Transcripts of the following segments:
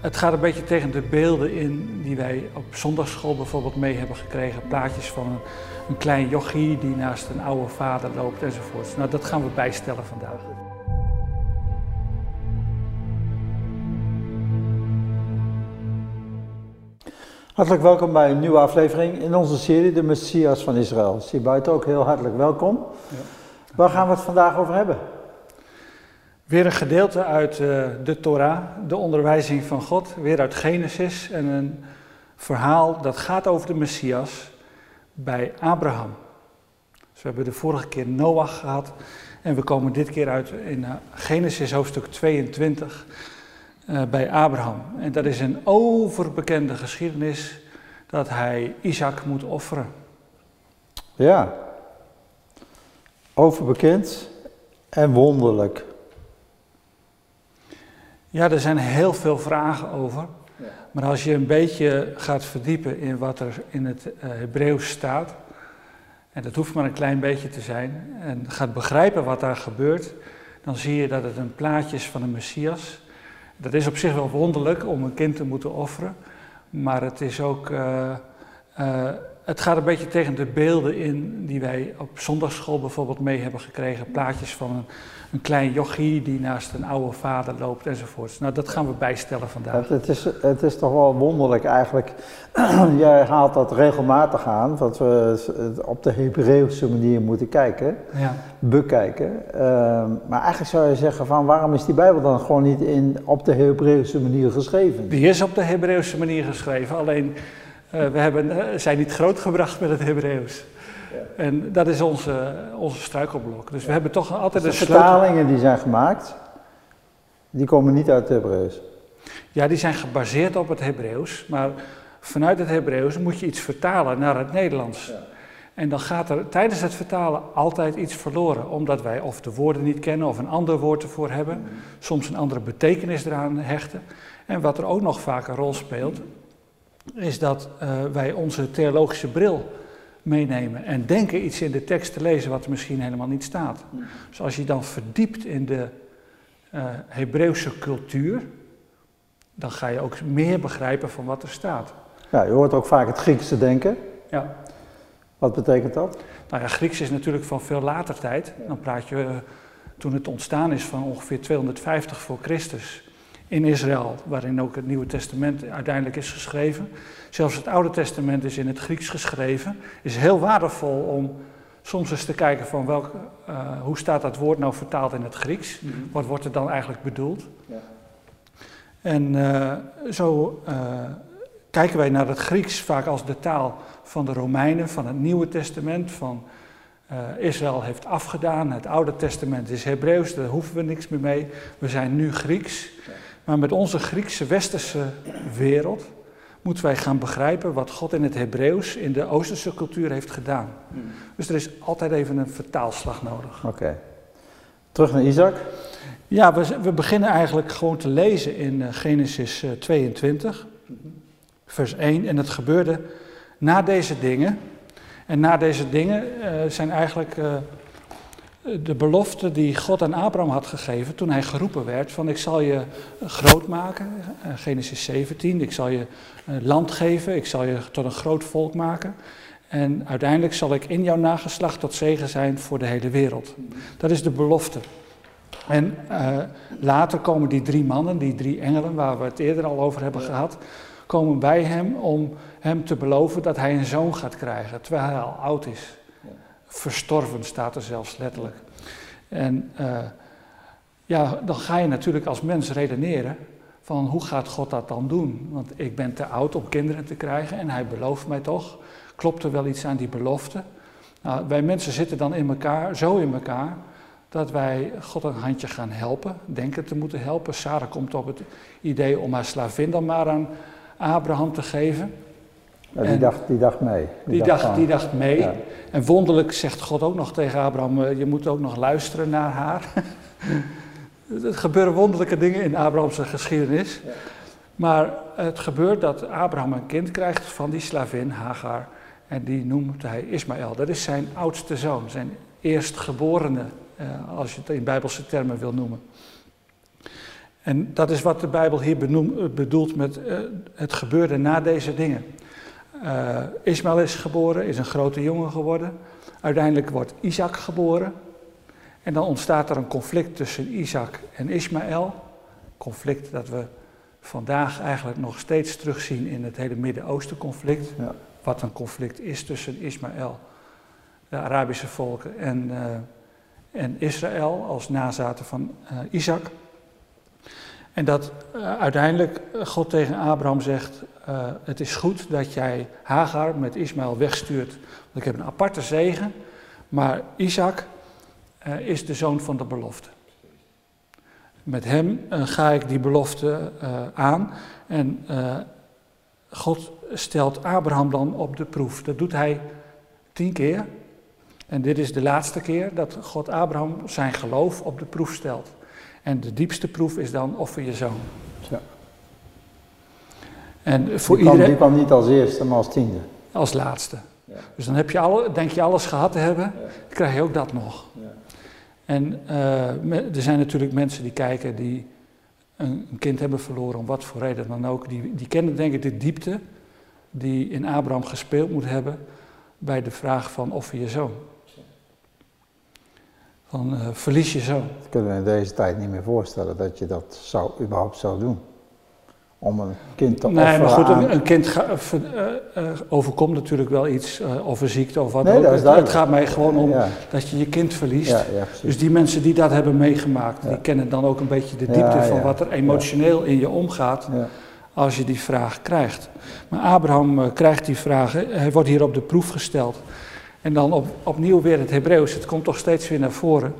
het gaat een beetje tegen de beelden in die wij op zondagschool bijvoorbeeld mee hebben gekregen. Plaatjes van een, een klein jochie die naast een oude vader loopt enzovoort. Nou, dat gaan we bijstellen vandaag. Hartelijk welkom bij een nieuwe aflevering in onze serie De Messias van Israël. Zie buiten ook heel hartelijk welkom. Ja. Waar gaan we het vandaag over hebben? Weer een gedeelte uit uh, de Torah, de onderwijzing van God, weer uit Genesis en een verhaal dat gaat over de Messias bij Abraham. Dus we hebben de vorige keer Noach gehad en we komen dit keer uit in uh, Genesis hoofdstuk 22 uh, bij Abraham. En dat is een overbekende geschiedenis dat hij Isaac moet offeren. Ja, overbekend en wonderlijk. Ja, er zijn heel veel vragen over. Maar als je een beetje gaat verdiepen in wat er in het uh, Hebreeuws staat, en dat hoeft maar een klein beetje te zijn, en gaat begrijpen wat daar gebeurt, dan zie je dat het een plaatje is van een Messias. Dat is op zich wel wonderlijk om een kind te moeten offeren, maar het is ook. Uh, uh, het gaat een beetje tegen de beelden in die wij op zondagschool bijvoorbeeld mee hebben gekregen. Plaatjes van een, een klein jochie die naast een oude vader loopt enzovoorts. Nou, dat gaan we bijstellen vandaag. Het, is, het is toch wel wonderlijk eigenlijk. Jij haalt dat regelmatig aan, dat we op de Hebreeuwse manier moeten kijken, ja. bekijken. Uh, maar eigenlijk zou je zeggen van waarom is die Bijbel dan gewoon niet in, op de Hebreeuwse manier geschreven? Die is op de Hebreeuwse manier geschreven, alleen... Uh, we hebben, uh, zijn niet grootgebracht met het Hebreeuws. Ja. En dat is onze, onze struikelblok. Dus ja. we hebben toch altijd dus een de vertalingen die zijn gemaakt, die komen niet uit het Hebreeuws. Ja, die zijn gebaseerd op het Hebreeuws. Maar vanuit het Hebreeuws moet je iets vertalen naar het Nederlands. Ja. En dan gaat er tijdens het vertalen altijd iets verloren. Omdat wij of de woorden niet kennen of een ander woord ervoor hebben. Mm. Soms een andere betekenis eraan hechten. En wat er ook nog vaak een rol speelt, is dat uh, wij onze theologische bril meenemen en denken iets in de tekst te lezen wat er misschien helemaal niet staat. Dus als je dan verdiept in de uh, Hebreeuwse cultuur, dan ga je ook meer begrijpen van wat er staat. Ja, je hoort ook vaak het Griekse denken. Ja. Wat betekent dat? Nou ja, Grieks is natuurlijk van veel later tijd. Dan praat je uh, toen het ontstaan is van ongeveer 250 voor Christus in Israël, waarin ook het Nieuwe Testament uiteindelijk is geschreven. Zelfs het Oude Testament is in het Grieks geschreven. Is heel waardevol om soms eens te kijken van welk, uh, hoe staat dat woord nou vertaald in het Grieks? Mm -hmm. Wat wordt er dan eigenlijk bedoeld? Ja. En uh, zo uh, kijken wij naar het Grieks vaak als de taal van de Romeinen, van het Nieuwe Testament, van Israël heeft afgedaan. Het Oude Testament is Hebreeuws, daar hoeven we niks meer mee. We zijn nu Grieks. Ja. Maar met onze Griekse westerse wereld moeten wij gaan begrijpen wat God in het Hebreeuws, in de Oosterse cultuur heeft gedaan. Hmm. Dus er is altijd even een vertaalslag nodig. Oké. Okay. Terug naar Isaac. Ja, we, we, beginnen eigenlijk gewoon te lezen in uh, Genesis uh, 22, vers 1. En het gebeurde na deze dingen. En na deze dingen uh, zijn eigenlijk de belofte die God aan Abraham had gegeven toen hij geroepen werd van ik zal je groot maken, Genesis 17, ik zal je land geven, ik zal je tot een groot volk maken en uiteindelijk zal ik in jouw nageslacht tot zegen zijn voor de hele wereld. Dat is de belofte. En later komen die drie mannen, die drie engelen waar we het eerder al over hebben gehad, komen bij hem om hem te beloven dat hij een zoon gaat krijgen, terwijl hij al oud is. Verstorven staat er zelfs letterlijk. En uh, ja, dan ga je natuurlijk als mens redeneren van hoe gaat God dat dan doen? Want ik ben te oud om kinderen te krijgen en hij belooft mij toch. Klopt er wel iets aan die belofte? Nou, wij mensen zitten dan in elkaar, zo in elkaar, dat wij God een handje gaan helpen, denken te moeten helpen. Sarah komt op het idee om haar slavin dan maar aan Abraham te geven. Ja, die, dacht, die dacht mee. Die, die dacht, dacht die dacht mee. Ja. En wonderlijk zegt God ook nog tegen Abraham: uh, Je moet ook nog luisteren naar haar. er gebeuren wonderlijke dingen in Abrahams geschiedenis. Ja. Maar het gebeurt dat Abraham een kind krijgt van die slavin Hagar. En die noemt hij Ismaël. Dat is zijn oudste zoon, zijn eerstgeborene, uh, als je het in bijbelse termen wil noemen. En dat is wat de Bijbel hier bedoelt met het gebeurde na deze dingen. Ismaël is geboren, is een grote jongen geworden. Uiteindelijk wordt Isaac geboren. En dan ontstaat er een conflict tussen Isaac en Ismaël. Conflict dat we vandaag eigenlijk nog steeds terugzien in het hele Midden-Oosten conflict. Ja. Wat een conflict is tussen Ismaël, de Arabische volken, en, uh, en Israël als nazaten van uh, Isaac. En dat uh, uiteindelijk God tegen Abraham zegt: Het is goed dat jij Hagar met Ismaël wegstuurt. Want ik heb een aparte zegen, maar Isaac is de zoon van de belofte. Met hem ga ik die belofte aan. En God stelt Abraham dan op de proef. Dat doet hij tien keer. En dit is de laatste keer dat God Abraham zijn geloof op de proef stelt. En de diepste proef is dan offer je zoon. Ja. En voor die, iedereen, die kwam niet als eerste, maar als tiende. Als laatste. Ja. Dus dan heb je alle, denk je alles gehad te hebben, ja. dan krijg je ook dat nog. Ja. En uh, er zijn natuurlijk mensen die kijken die een, een, kind hebben verloren, om wat voor reden dan ook. Die, die kennen denk ik de diepte die in Abraham gespeeld moet hebben bij de vraag van offer je zoon. Van uh, verlies je zoon. Dat kunnen we in deze tijd niet meer voorstellen dat je dat zou, überhaupt zou doen om een kind te Nee, maar goed, een, kind ga, uh, overkomt natuurlijk wel iets, of een ziekte of wat nee, ook. Het, gaat mij gewoon om dat je je kind verliest. Ja, ja, dus die mensen die dat hebben meegemaakt, die kennen dan ook een beetje de diepte van wat er emotioneel in je omgaat als je die vraag krijgt. Maar Abraham krijgt die vraag, hij wordt hier op de proef gesteld. En dan op, opnieuw weer het Hebreeuws, het komt toch steeds weer naar voren.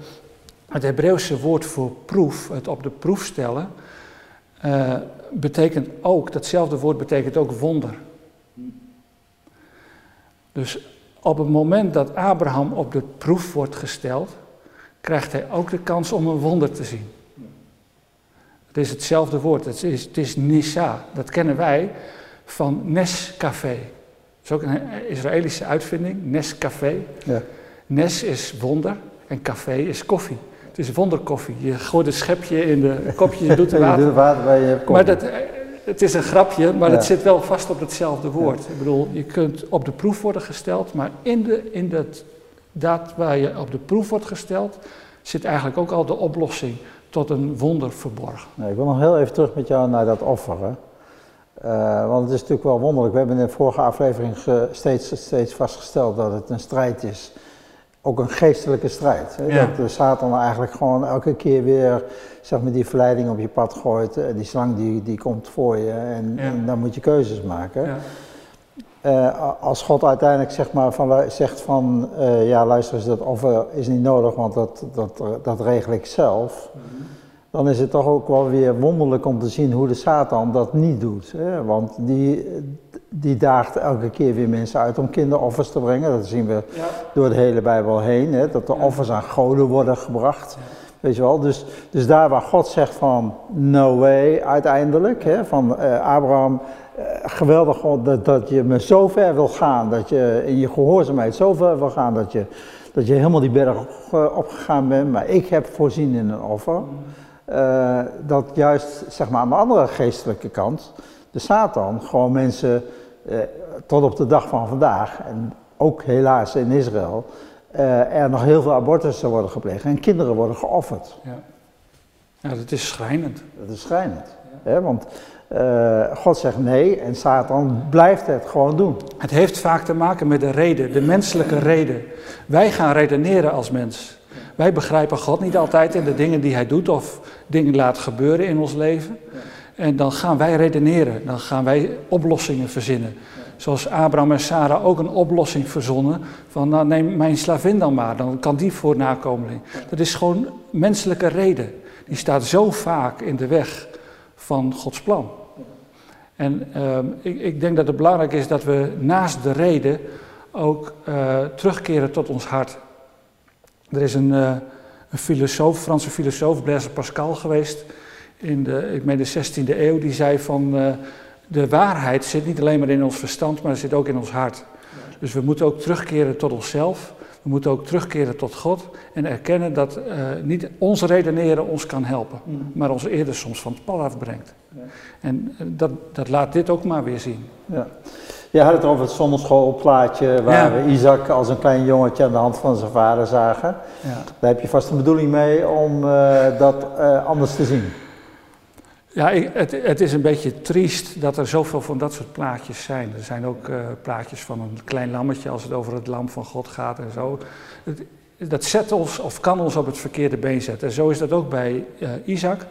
Het Hebreeuwse woord voor proef, het op de proef stellen uh, betekent ook, datzelfde woord betekent ook wonder. Dus op het moment dat Abraham op de proef wordt gesteld, krijgt hij ook de kans om een wonder te zien. Het is hetzelfde woord, het is, het is dat kennen wij van Nescafé. Is ook een Israëlische uitvinding, Nescafé. Ja. Nes is wonder en café is koffie. Het is wonderkoffie. Je gooit een schepje in de kopje, je doet er water. je water bij je Maar dat, het is een grapje, maar het zit wel vast op hetzelfde woord. Ik bedoel, je kunt op de proef worden gesteld, maar in, de, in dat, dat waar je op de proef wordt gesteld, zit eigenlijk ook al de oplossing tot een wonder verborgen. Nee, ik wil nog heel even terug met jou naar dat offeren. Uh, want het is natuurlijk wel wonderlijk. We hebben in de vorige aflevering steeds, steeds vastgesteld dat het een strijd is ook een geestelijke strijd. Hè? Dat de Satan eigenlijk gewoon elke keer weer zeg maar, die verleiding op je pad gooit. Eh, die slang die, die komt voor je en, en dan moet je keuzes maken. Ja. Uh, als God uiteindelijk zeg maar, van, zegt van, uh, ja luister eens, dat offer is niet nodig, want dat, dat, dat regel ik zelf. Mm -hmm. Dan is het toch ook wel weer wonderlijk om te zien hoe de Satan dat niet doet. Hè? Want die, die daagt elke keer weer mensen uit om kinderoffers te brengen. Dat zien we door de hele Bijbel heen, hè? dat de offers aan goden worden gebracht. Weet je wel, dus, dus daar waar God zegt van no way uiteindelijk, hè? van uh, Abraham, uh, geweldig dat, dat je me zo ver wil gaan, dat je in je gehoorzaamheid zo ver wil gaan, dat je, dat je helemaal die berg opgegaan bent, maar ik heb voorzien in een offer. Uh, dat juist zeg maar, aan de andere geestelijke kant, de Satan, gewoon mensen eh, tot op de dag van vandaag, en ook helaas in Israël, eh, er nog heel veel abortussen worden gepleegd en kinderen worden geofferd. Ja, ja dat is schrijnend. Dat is schrijnend, ja. hè, want uh, God zegt nee en Satan blijft het gewoon doen. Het heeft vaak te maken met de reden, de menselijke reden. Wij gaan redeneren als mens. Wij begrijpen God niet altijd in de dingen die Hij doet of dingen laat gebeuren in ons leven. En dan gaan wij redeneren, dan gaan wij oplossingen verzinnen. Zoals Abraham en Sarah ook een oplossing verzonnen van nou neem mijn slavin dan maar, dan kan die voor nakomeling. Dat is gewoon menselijke reden. Die staat zo vaak in de weg van Gods plan. En uh, ik, ik, denk dat het belangrijk is dat we naast de reden ook uh, terugkeren tot ons hart. Er is een, uh, een filosoof, Franse filosoof, Blaise Pascal geweest, in de, ik meen de 16e eeuw, die zei van uh, de waarheid zit niet alleen maar in ons verstand, maar zit ook in ons hart. Dus we moeten ook terugkeren tot onszelf. We moeten ook terugkeren tot God en erkennen dat uh, niet ons redeneren ons kan helpen, mm. maar ons eerder soms van het pad afbrengt. Ja. En dat, dat laat dit ook maar weer zien. Ja. Je had het over het zonneschoolplaatje waar we Isaac als een klein jongetje aan de hand van zijn vader zagen. Ja. Daar heb je vast een bedoeling mee om uh, dat anders te zien. Ja, het, het, is een beetje triest dat er zoveel van dat soort plaatjes zijn. Er zijn ook uh, plaatjes van een klein lammetje als het over het lam van God gaat en zo. Het, dat zet ons of kan ons op het verkeerde been zetten. En zo is dat ook bij Isaac.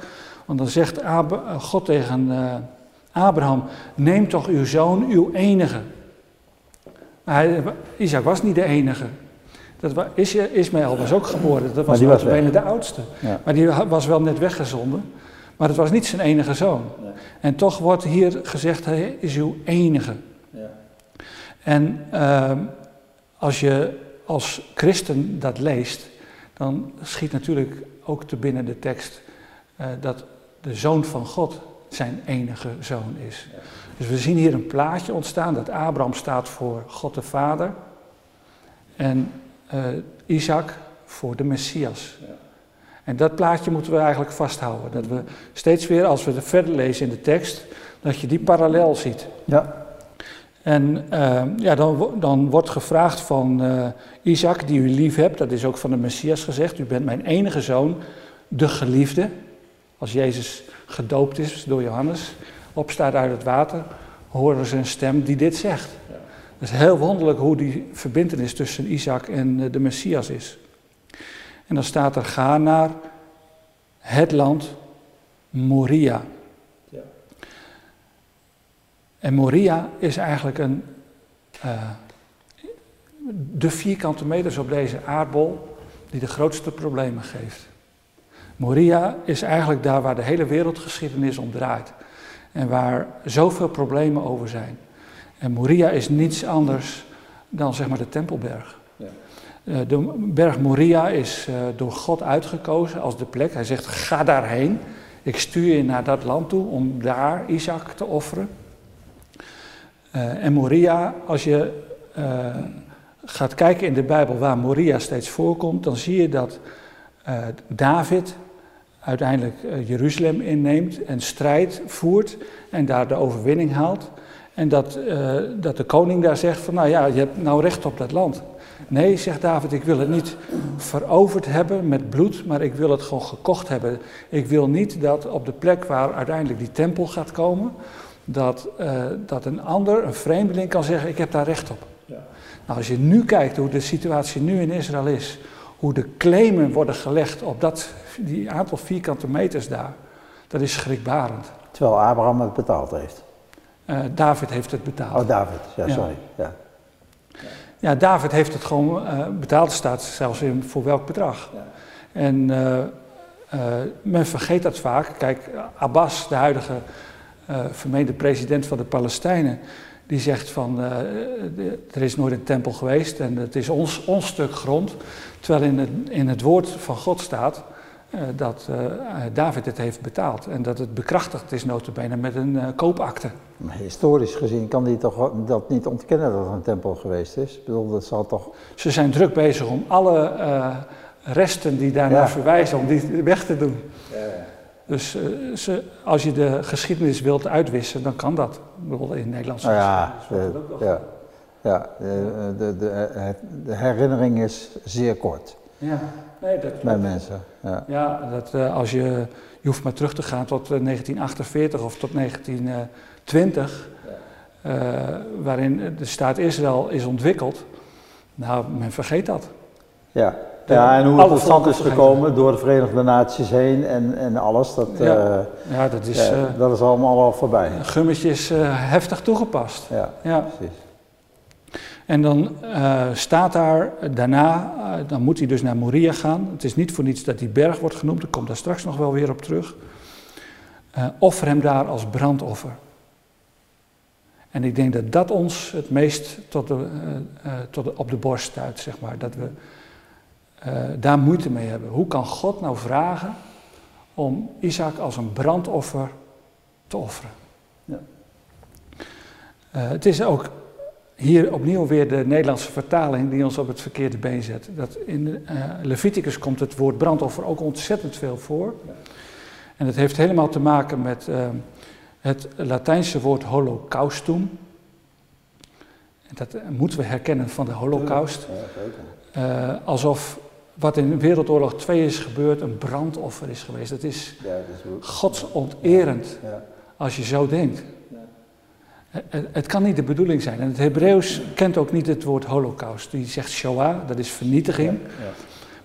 Want dan zegt Ab eh, God tegen Abraham: Neem toch uw zoon, uw enige. Hij, Isaac was niet de enige. Dat was, Ismaël was ook geboren, dat was, was bijna de oudste. Ja. Maar die was wel net weggezonden. Maar het was niet zijn enige zoon. En toch wordt hier gezegd, hij is uw enige. Ja. En uh, als je als christen dat leest, dan schiet natuurlijk ook te binnen de tekst uh, dat de zoon van God zijn enige zoon is. Dus we zien hier een plaatje ontstaan dat Abraham staat voor God de Vader en uh, Isaac voor de Messias. En dat plaatje moeten we eigenlijk vasthouden. Dat we steeds weer, als we verder lezen in de tekst, dat je die parallel ziet. Ja. En uh, ja, dan, dan wordt gevraagd van uh, Isaac, die u lief hebt, dat is ook van de Messias gezegd, u bent mijn enige zoon, de geliefde. Als Jezus gedoopt is door Johannes, opstaat uit het water, horen ze een stem die dit zegt. Het is heel wonderlijk hoe die verbindenis tussen Isaac en eh, de Messias is. En dan staat er: ga naar het land Moria. Ja. En Moria is eigenlijk een, uh, de vierkante meters op deze aardbol die de grootste problemen geeft. Moria is eigenlijk daar waar de hele wereldgeschiedenis om draait. En waar zoveel problemen over zijn. En Moria is niets anders dan zeg maar de Tempelberg. Eh, de berg Moria is eh, door God uitgekozen als de plek. Hij zegt: ga daarheen. Ik stuur je naar dat land toe om daar Isaac te offeren. Uh, en Moria, als je gaat kijken in de Bijbel waar Moria steeds voorkomt, dan zie je dat David uiteindelijk Jeruzalem inneemt en strijd voert en daar de overwinning haalt. En dat, dat de koning daar zegt van nou ja, je hebt nou recht op dat land. Nee, zegt David, ik wil het niet veroverd hebben met bloed, maar ik wil het gewoon gekocht hebben. Ik wil niet dat op de plek waar uiteindelijk die tempel gaat komen, dat, uh, dat een ander, een vreemdeling kan zeggen, ik heb daar recht op. Ja. Nou, als je nu kijkt hoe de situatie nu in Israël is, hoe de claimen worden gelegd op dat, die aantal vierkante meters daar, dat is schrikbarend. Terwijl Abraham het betaald heeft. Uh, David heeft het betaald. Oh, David, ja, sorry. Ja. Ja, David heeft het gewoon uh, betaald, staat zelfs in voor welk bedrag. Ja. En uh, men vergeet dat vaak. Kijk, Abbas, de huidige vermeende president van de Palestijnen, die zegt van er is nooit een tempel geweest en het is ons, ons stuk grond. Terwijl in het, in het woord van God staat dat David het heeft betaald en dat het bekrachtigd is notabene met een koopakte. Maar historisch gezien kan die toch dat niet ontkennen dat het een tempel geweest is? Ik bedoel, dat zal toch... Ze zijn druk bezig om alle uh, resten die daarnaar ja. verwijzen, om die weg te doen. Ja. Dus uh, ze, als je de geschiedenis wilt uitwissen, dan kan dat. Bijvoorbeeld in Nederlandse nou ja, de, ja, ja de, de, de, de, herinnering is zeer kort. Ja, nee, dat Bij mensen. Ja, ja dat, uh, als je, je hoeft maar terug te gaan tot 1948 of tot 19... 20, uh, waarin de staat Israël is ontwikkeld. Nou, men vergeet dat. Ja, ja en hoe het tot stand is gekomen door de Verenigde Naties heen en, en alles, dat, ja. Uh, ja, dat, is, ja, dat is allemaal al voorbij. Gummetje is uh, heftig toegepast. Ja, ja. precies. En dan staat daar daarna, dan moet hij dus naar Moria gaan. Het is niet voor niets dat die berg wordt genoemd, ik kom daar straks nog wel weer op terug. offer hem daar als brandoffer. En ik denk dat dat ons het meest tot de, uh, tot de, op de borst stuit, zeg maar. Dat we uh, daar moeite mee hebben. Hoe kan God nou vragen om Isaac als een brandoffer te offeren? Ja. het is ook hier opnieuw weer de Nederlandse vertaling die ons op het verkeerde been zet. Dat in uh, Leviticus komt het woord brandoffer ook ontzettend veel voor. En het heeft helemaal te maken met uh, het Latijnse woord holocaustum. En dat moeten we herkennen van de holocaust. Uh, alsof wat in Wereldoorlog 2 is gebeurd, een brandoffer is geweest. Dat is, ja, dat is godsonterend ja. als je zo denkt. Het, het, kan niet de bedoeling zijn. En het Hebreeuws kent ook niet het woord holocaust. Die zegt Shoah, dat is vernietiging.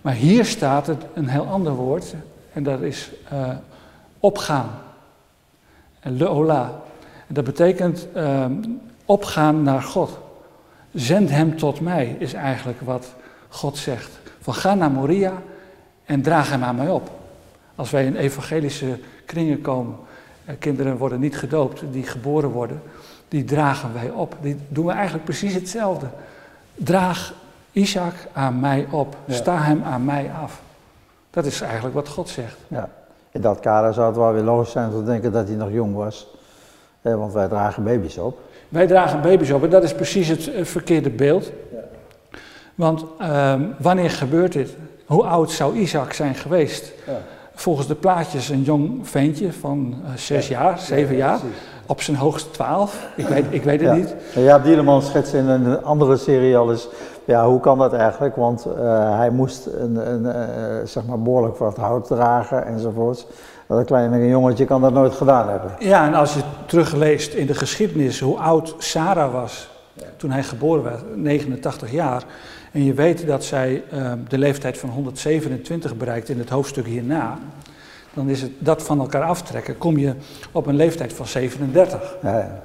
Maar hier staat het een heel ander woord. En dat is uh, opgaan. En leola. Dat betekent uh, opgaan naar God. Zend hem tot mij, is eigenlijk wat God zegt. Van ga naar Moria en draag hem aan mij op. Als wij in evangelische kringen komen, eh, kinderen worden niet gedoopt die geboren worden, die dragen wij op. Die doen we eigenlijk precies hetzelfde. Draag Isaac aan mij op, sta hem aan mij af. Dat is eigenlijk wat God zegt. Ja. In dat kader zou het wel weer logisch zijn te denken dat hij nog jong was. want wij dragen baby's op. Wij dragen baby's op en dat is precies het eh, verkeerde beeld. Want ehm, wanneer gebeurt dit? Hoe oud zou Isaac zijn geweest? Ja. Volgens de plaatjes een jong ventje van uh, zes jaar, zeven jaar. Op zijn hoogst twaalf. Ik weet, ik weet het niet. Ja, Dieleman schetst in een andere serie al eens. Ja, hoe kan dat eigenlijk? Want uh, hij moest een, een uh, zeg maar behoorlijk wat hout dragen enzovoorts. Dat een kleine jongetje kan dat nooit gedaan hebben. Ja, en als je terugleest in de geschiedenis hoe oud Sarah was toen hij geboren werd, 89 jaar. En je weet dat zij uh, de leeftijd van 127 bereikt in het hoofdstuk hierna. Dan is het dat van elkaar aftrekken, kom je op een leeftijd van 37. Ja, ja.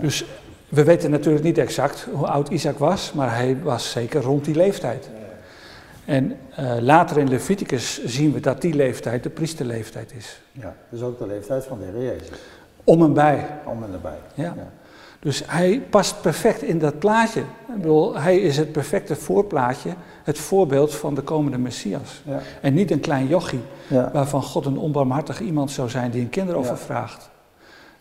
Dus we weten natuurlijk niet exact hoe oud Isaac was, maar hij was zeker rond die leeftijd. En uh, later in Leviticus zien we dat die leeftijd de priesterleeftijd is. Ja, dus ook de leeftijd van de Heer Jezus. Om en bij. Om en bij. Ja. ja. Dus hij past perfect in dat plaatje. Ik bedoel, hij is het perfecte voorplaatje, het voorbeeld van de komende Messias. Ja. En niet een klein jochie, waarvan God een onbarmhartig iemand zou zijn die een kinderoffer vraagt.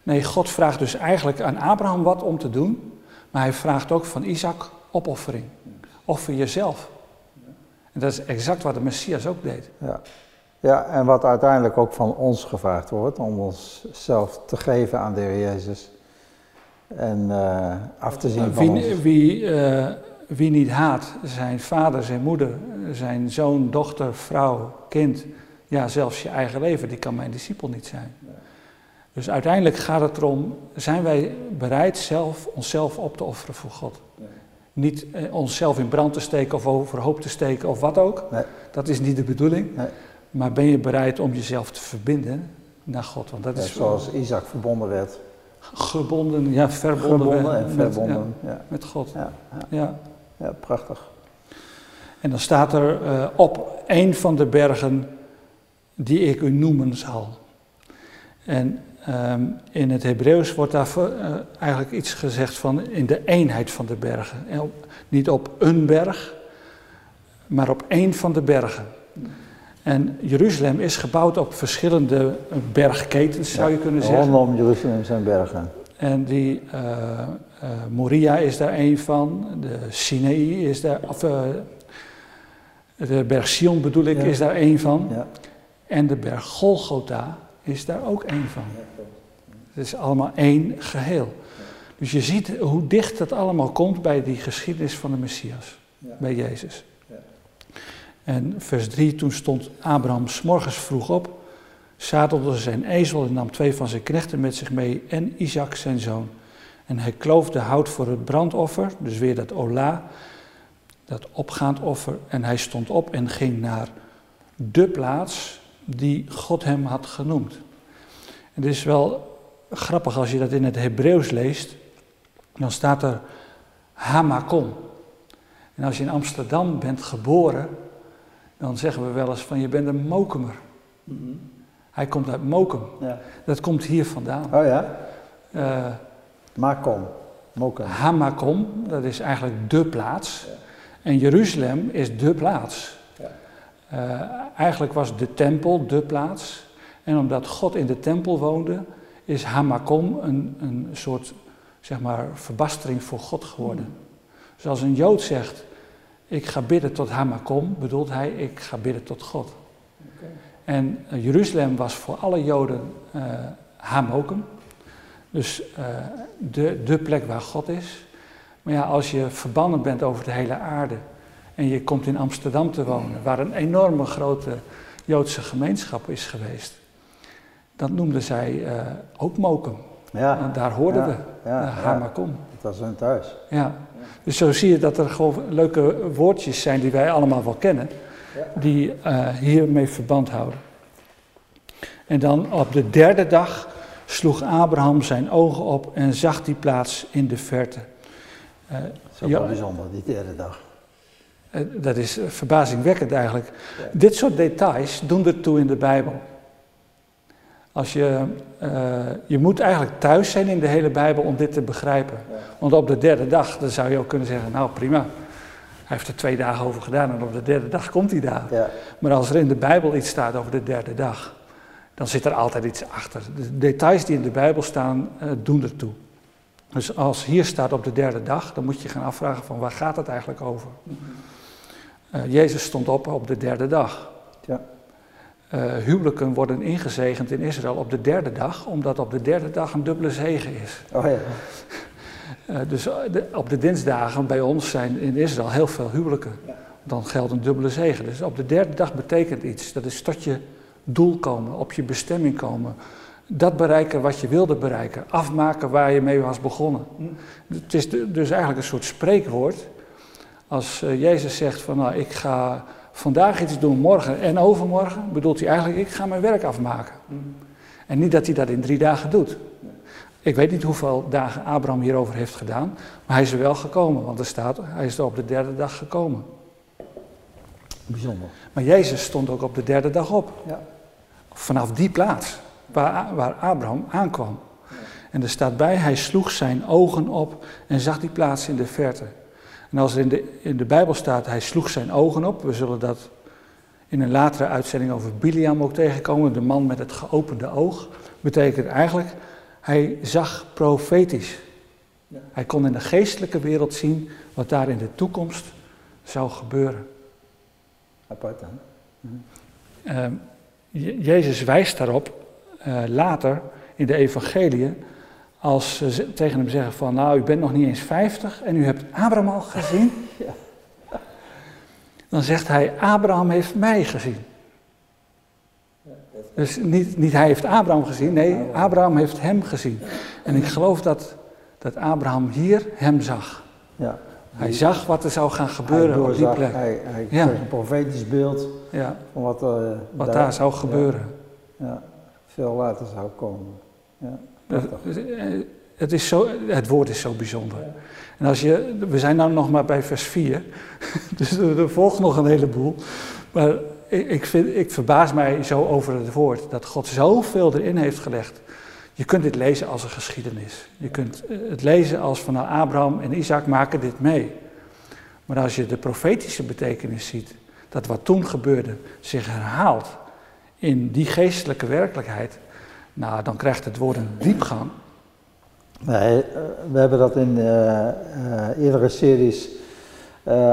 Nee, God vraagt dus eigenlijk aan Abraham wat om te doen, maar hij vraagt ook van Isaac opoffering. Offer jezelf. En dat is exact wat de Messias ook deed. Ja. ja, en wat uiteindelijk ook van ons gevraagd wordt, om onszelf te geven aan de Heer Jezus en uh, af te zien van wie, wie, uh, wie, niet haat zijn vader, zijn moeder, zijn zoon, dochter, vrouw, kind, ja, zelfs je eigen leven, die kan mijn discipel niet zijn. Dus uiteindelijk gaat het erom, zijn wij bereid zelf onszelf op te offeren voor God? Niet eh, onszelf in brand te steken of overhoop te steken of wat ook. Nee. Dat is niet de bedoeling. Nee. Maar ben je bereid om jezelf te verbinden naar God? Want dat is zoals Isaac verbonden werd gebonden, ja, verbonden, en verbonden met, ja, met God. Ja, ja. ja, prachtig. En dan staat er uh, op een van de bergen die ik u noemen zal. En um, in het Hebreeuws wordt daar uh, eigenlijk iets gezegd van in de eenheid van de bergen. En op, niet op een berg, maar op één van de bergen. En Jeruzalem is gebouwd op verschillende bergketens, zou je kunnen zeggen. Rondom Jeruzalem zijn bergen. En die uh, uh, Moria is daar een van, de Sinai is daar, of uh, de berg Sion bedoel ik, is daar een van. Ja. En de berg Golgotha is daar ook een van. Het is allemaal één geheel. Dus je ziet hoe dicht dat allemaal komt bij die geschiedenis van de Messias, bij Jezus. En vers 3, toen stond Abraham morgens vroeg op, zadelde zijn ezel en nam twee van zijn knechten met zich mee en Isaac zijn zoon. En hij kloof de hout voor het brandoffer, dus weer dat ola, dat opgaand offer. En hij stond op en ging naar de plaats die God hem had genoemd. Het is wel grappig als je dat in het Hebreeuws leest, dan staat er Hamakom. En als je in Amsterdam bent geboren, dan zeggen we wel eens van je bent een mokemer. Mm Hij komt uit Mokum. Ja. Dat komt hier vandaan. Oh ja? Uh, Makom. Mokum. Hamakom, dat is eigenlijk de plaats. Ja. En Jeruzalem is de plaats. Ja. Uh, eigenlijk was de tempel de plaats. En omdat God in de tempel woonde, is Hamakom een, een soort zeg maar, verbastering voor God geworden. Dus als een Jood zegt, ik ga bidden tot Hamakom, bedoelt hij, ik ga bidden tot God. En uh, Jeruzalem was voor alle Joden uh, Hamokum, dus uh, de, de plek waar God is. Maar ja, als je verbannen bent over de hele aarde en je komt in Amsterdam te wonen, waar een enorme grote Joodse gemeenschap is geweest, dan noemden zij ook Mokum. Ja. En daar hoorden we, ja, Hamakom. Dat was hun thuis. Ja. Dus zo zie je dat er gewoon leuke woordjes zijn die wij allemaal wel kennen, die uh, hiermee verband houden. En dan op de derde dag sloeg Abraham zijn ogen op en zag die plaats in de verte. Uh, is wel bijzonder, die derde dag. Uh, dat is verbazingwekkend eigenlijk. Dit soort details doen ertoe in de Bijbel. Als je, uh, je moet eigenlijk thuis zijn in de hele Bijbel om dit te begrijpen. Want op de derde dag, dan zou je ook kunnen zeggen, nou prima, hij heeft er twee dagen over gedaan en op de derde dag komt hij daar. Ja. Maar als er in de Bijbel iets staat over de derde dag, dan zit er altijd iets achter. De details die in de Bijbel staan, uh, doen ertoe. Dus als hier staat op de derde dag, dan moet je gaan afvragen van waar gaat het eigenlijk over? Uh, Jezus stond op op de derde dag. Ja uh, huwelijken worden ingezegend in Israël op de derde dag, omdat op de derde dag een dubbele zegen is. Oh ja. Uh, dus eh, de, op de dinsdagen bij ons zijn in Israël heel veel huwelijken. Dan geldt een dubbele zegen. Dus op de derde dag betekent iets. Dat is tot je doel komen, op je bestemming komen. Dat bereiken wat je wilde bereiken. Afmaken waar je mee was begonnen. Het is dus eigenlijk een soort spreekwoord. Als uh, Jezus zegt van nou ik ga vandaag iets doen, morgen en overmorgen, bedoelt hij eigenlijk, ik ga mijn werk afmaken. En niet dat hij dat in drie dagen doet. Ik weet niet hoeveel dagen Abraham hierover heeft gedaan, maar hij is er wel gekomen, want er staat, hij is er op de derde dag gekomen. Bijzonder. Maar Jezus stond ook op de derde dag op. Ja. Vanaf die plaats waar, waar Abraham aankwam. En er staat bij, hij sloeg zijn ogen op en zag die plaats in de verte. En als er in de, in de Bijbel staat, hij sloeg zijn ogen op, we zullen dat in een latere uitzending over Biliam ook tegenkomen, de man met het geopende oog, betekent eigenlijk, hij zag profetisch. Hij kon in de geestelijke wereld zien wat daar in de toekomst zou gebeuren. Apart dan. Uh, Jezus wijst daarop uh, later in de evangelie als ze tegen hem zeggen van, nou, u bent nog niet eens 50 en u hebt Abraham al gezien. Ja. Dan zegt hij, Abraham heeft mij gezien. Dus niet, niet hij heeft Abraham gezien, nee, Abraham heeft hem gezien. En ik geloof dat, dat Abraham hier hem zag. Ja. Hij zag wat er zou gaan gebeuren op die plek. Hij, hij kreeg een profetisch beeld ja. van wat, uh, wat daar, zou gebeuren. Ja. veel later zou komen. Ja. Het, is zo, het woord is zo bijzonder. En als je, we zijn nu nog maar bij vers 4, dus er, volgt nog een heleboel. Maar ik, vind, ik verbaas mij zo over het woord, dat God zoveel erin heeft gelegd. Je kunt dit lezen als een geschiedenis. Je kunt eh, het lezen als van nou, Abraham en Isaac maken dit mee. Maar als je de profetische betekenis ziet, dat wat toen gebeurde zich herhaalt in die geestelijke werkelijkheid, nou, dan krijgt het woord een diepgang. Nee, eh, we hebben dat in uh, eerdere series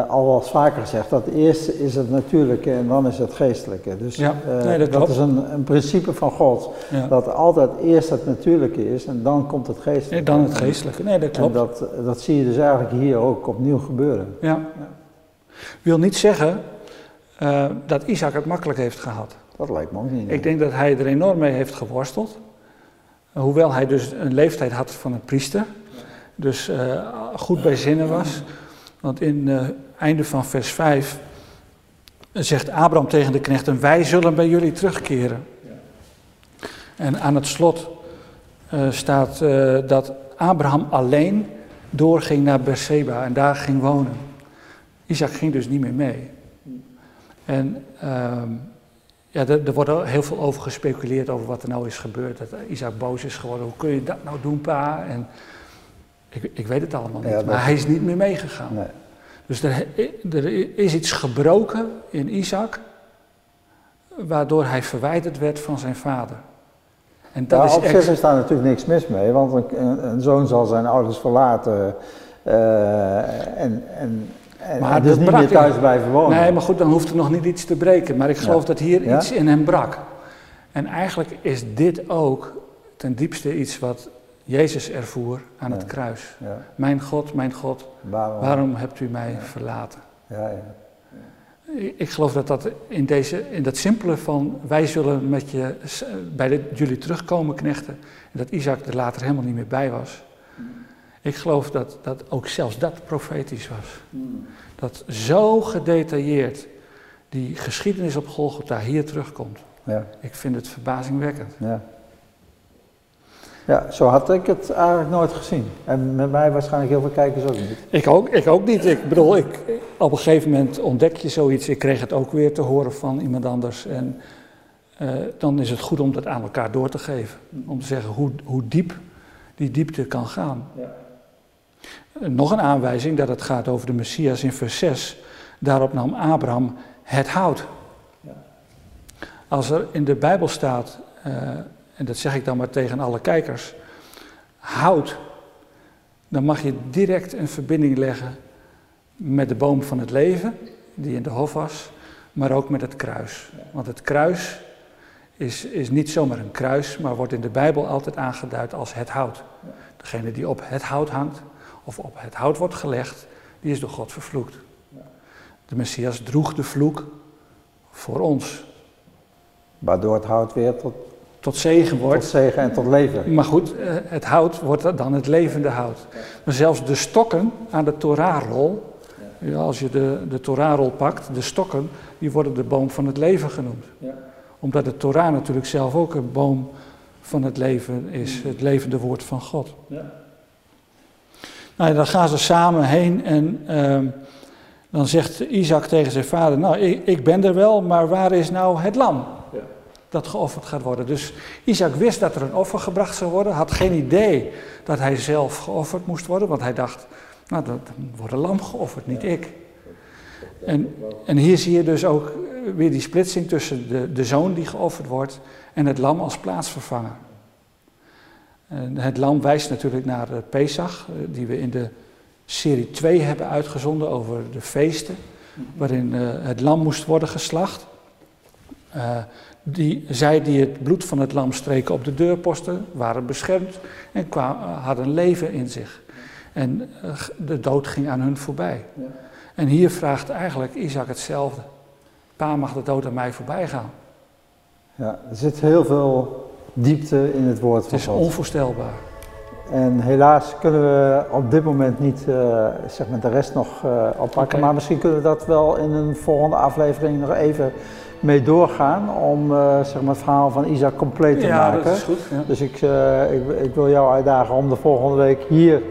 al wel eens vaker gezegd. Dat eerst is het natuurlijke en dan is het geestelijke. Dus ja, nee, dat, dat is een, een, principe van God. Dat altijd eerst het natuurlijke is en dan komt het geestelijke. Nee, dan het geestelijke. Nee, dat klopt. En dat, dat zie je dus eigenlijk hier ook opnieuw gebeuren. Ja. ja. Wil niet zeggen dat Isaac het makkelijk heeft gehad. Dat lijkt me ook niet. Ik denk dat hij er enorm mee heeft geworsteld. Hoewel hij dus een leeftijd had van een priester. Dus uh, goed bij zinnen was. Want in het uh, einde van vers 5 zegt Abraham tegen de knechten: Wij zullen bij jullie terugkeren. En aan het slot uh, staat dat Abraham alleen doorging naar Beersheba en daar ging wonen. Isaac ging dus niet meer mee. En ehm, ja, er, er, wordt heel veel over gespeculeerd over wat er nou is gebeurd. Dat Isaac boos is geworden. Hoe kun je dat nou doen, pa? En ik, ik weet het allemaal niet. maar hij is niet meer meegegaan. Nee. Dus er, er, is iets gebroken in Isaac, waardoor hij verwijderd werd van zijn vader. En dat is op zich is daar natuurlijk niks mis mee, want een, een zoon zal zijn ouders verlaten uh, en, en, maar dus niet meer thuis blijven wonen. Nee, maar goed, dan hoeft er nog niet iets te breken. Maar ik geloof dat hier iets in hem brak. En eigenlijk is dit ook ten diepste iets wat Jezus ervoer aan het kruis. Mijn God, mijn God, waarom, waarom hebt u mij verlaten? Ja, ik geloof dat dat in, deze, in dat simpele van wij zullen met je, bij de, jullie terugkomen knechten. En dat Isaac er later helemaal niet meer bij was. Ik geloof dat, dat ook zelfs dat profetisch was. Dat zo gedetailleerd die geschiedenis op Golgotha hier terugkomt. Ja. Ik vind het verbazingwekkend. Ja. Ja, zo had ik het eigenlijk nooit gezien. En met mij waarschijnlijk heel veel kijkers ook niet. Ik ook, ik ook niet. Ik bedoel, ik, op een gegeven moment ontdek je zoiets. Ik kreeg het ook weer te horen van iemand anders. En uh, dan is het goed om dat aan elkaar door te geven. Om te zeggen hoe, hoe diep die diepte kan gaan. Ja. Nog een aanwijzing dat het gaat over de Messias in vers 6. Daarop nam Abraham het hout. Als er in de Bijbel staat, uh, en dat zeg ik dan maar tegen alle kijkers, hout, dan mag je direct een verbinding leggen met de boom van het leven, die in de hof was, maar ook met het kruis. Want het kruis is, is niet zomaar een kruis, maar wordt in de Bijbel altijd aangeduid als het hout. Degene die op het hout hangt of op het hout wordt gelegd, die is door God vervloekt. De Messias droeg de vloek voor ons. Waardoor het hout weer tot tot zegen wordt. Tot zegen en tot leven. Maar goed, eh, het hout wordt dan het levende hout. Maar zelfs de stokken aan de Torahrol, ja, als je de, de Torahrol pakt, de stokken, die worden de boom van het leven genoemd. Ja. Omdat de Torah natuurlijk zelf ook een boom van het leven is, het levende woord van God. Ja. Nou, dan gaan ze samen heen en ehm, dan zegt Isaac tegen zijn vader, nou ik, ik ben er wel, maar waar is nou het lam? dat geofferd gaat worden. Dus Isaac wist dat er een offer gebracht zou worden, had geen idee dat hij zelf geofferd moest worden, want hij dacht, nou, dan wordt een lam geofferd, niet ik. En, en hier zie je dus ook weer die splitsing tussen de, de zoon die geofferd wordt en het lam als plaatsvervanger. Het lam wijst natuurlijk naar Pesach, eh, die we in de serie 2 hebben uitgezonden over de feesten, waarin eh, het lam moest worden geslacht. Uh, die, zij die het bloed van het lam streken op de deurposten, waren beschermd en kwamen, hadden leven in zich. En eh, de dood ging aan hun voorbij. Ja. En hier vraagt eigenlijk Isaac hetzelfde. Pa mag de dood aan mij voorbij gaan. Ja, er zit heel veel diepte in het woord van Het is onvoorstelbaar. En helaas kunnen we op dit moment niet uh, zeg maar de rest nog uh, oppakken. Maar misschien kunnen we dat wel in een volgende aflevering nog even mee doorgaan om uh, zeg maar het verhaal van Isaac compleet te ja, maken. Dat is goed, ja. Dus ik, ik, ik, wil jou uitdagen om de volgende week hier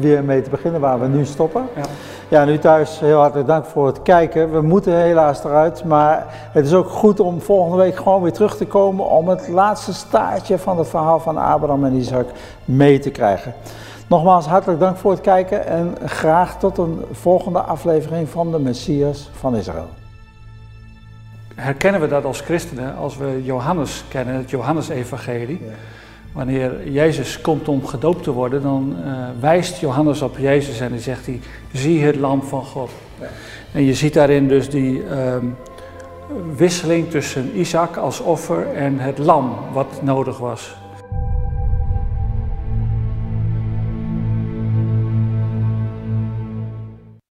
weer mee te beginnen waar we nu stoppen. Ja. ja, nu thuis heel hartelijk dank voor het kijken. We moeten helaas eruit, maar het is ook goed om volgende week gewoon weer terug te komen om het laatste staartje van het verhaal van Abraham en Isaac mee te krijgen. Nogmaals hartelijk dank voor het kijken en graag tot een volgende aflevering van de Messias van Israël herkennen we dat als christenen als we Johannes kennen, het Johannesevangelie. Ja. Wanneer Jezus komt om gedoopt te worden, dan uh, wijst Johannes op Jezus en dan zegt hij, zie het lam van God. En je ziet daarin dus die um, wisseling tussen Isaac als offer en het lam wat nodig was.